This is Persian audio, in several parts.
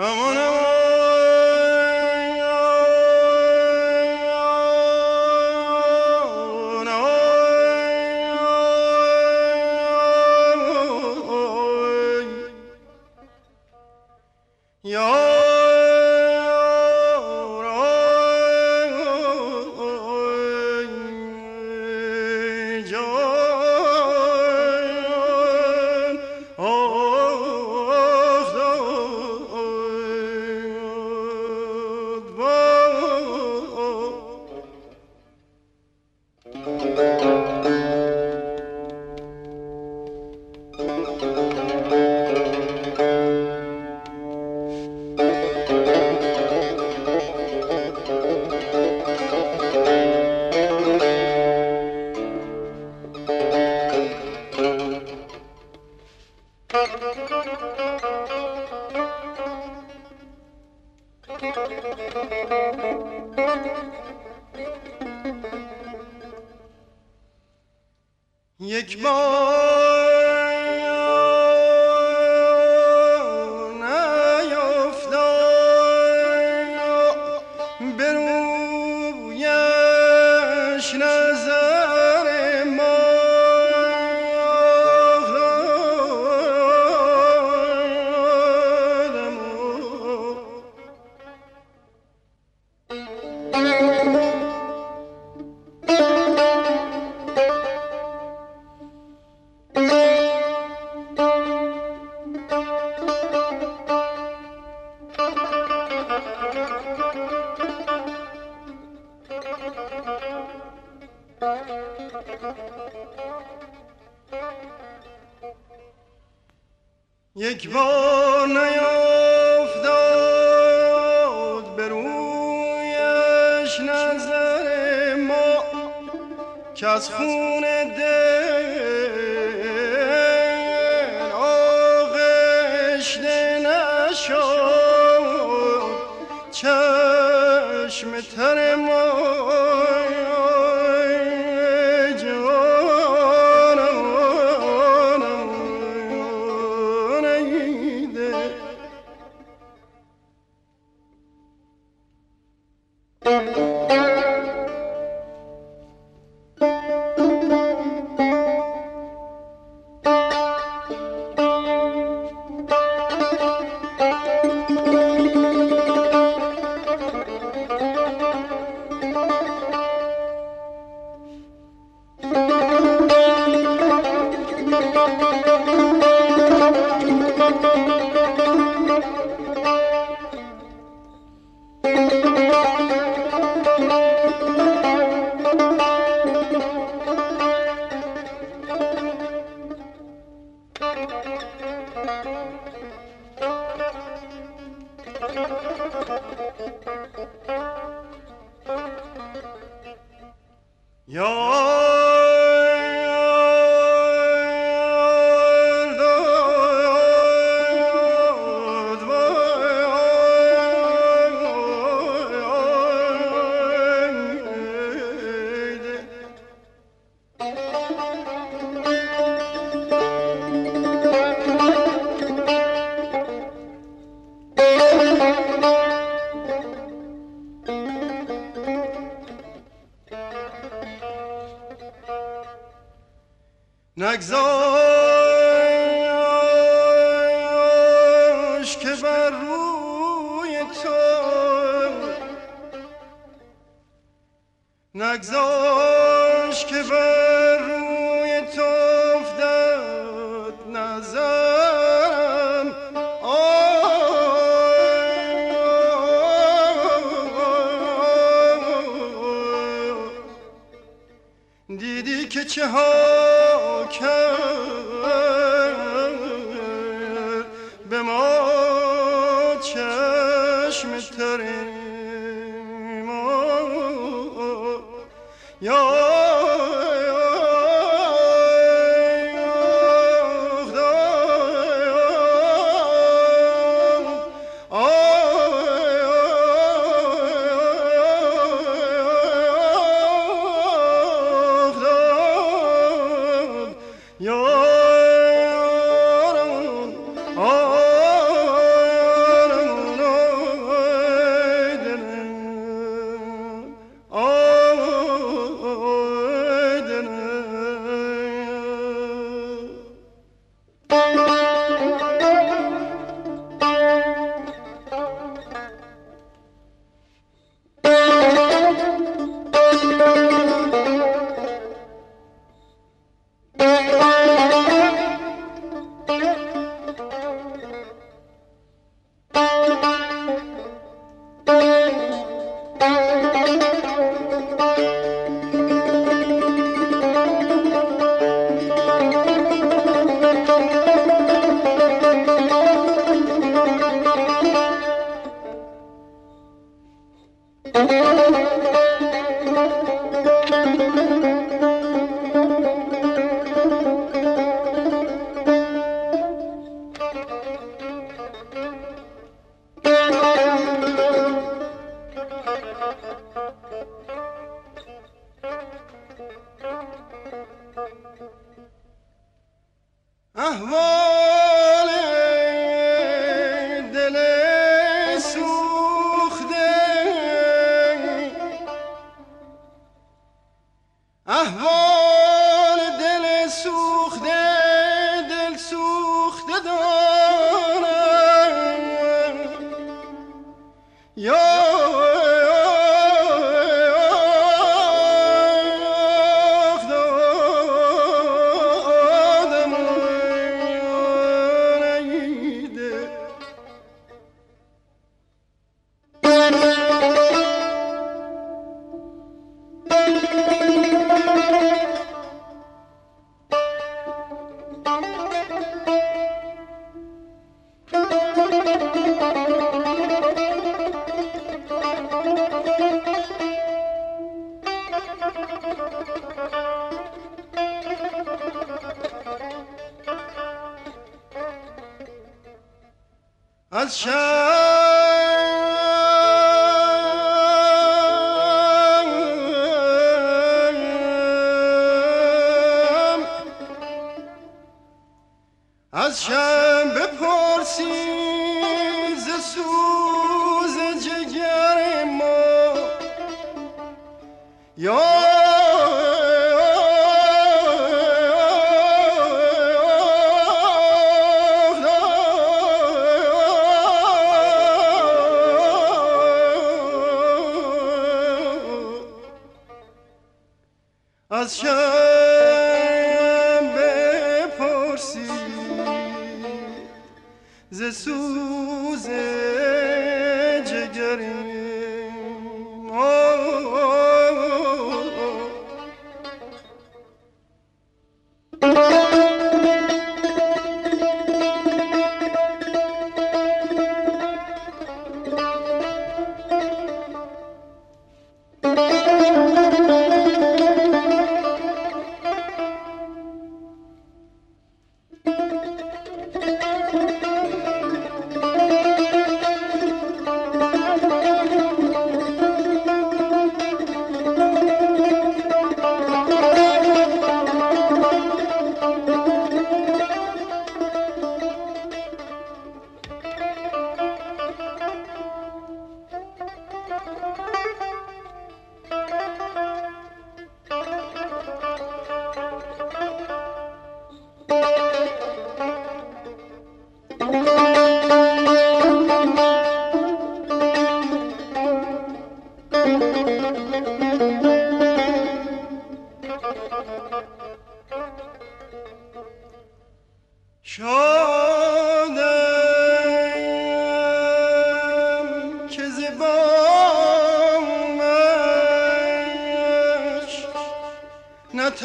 یک یک بار نیافتاد به رویش نظر ما که از خون دل آغشته نشد. چشم تر ما jak zon. یا اهوان از شم بپرسی ز سوز جگر ما. یا از شم ز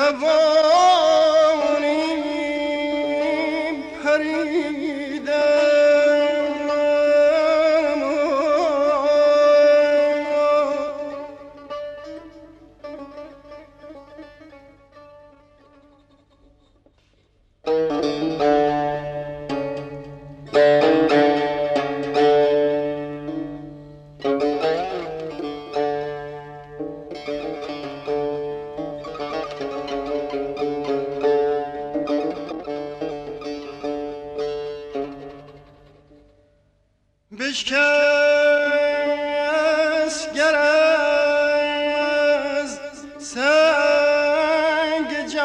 Savon. سنگ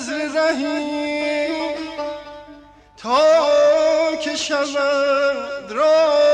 خزر رهی تا که شود راه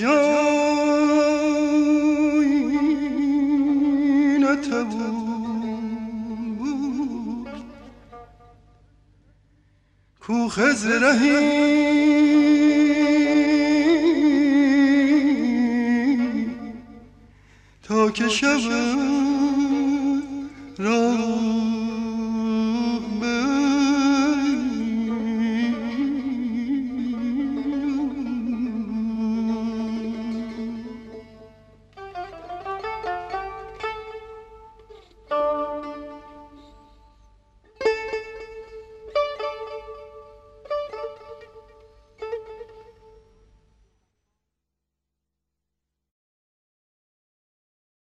راه به جای نتوان بود کو خزر تا که شب را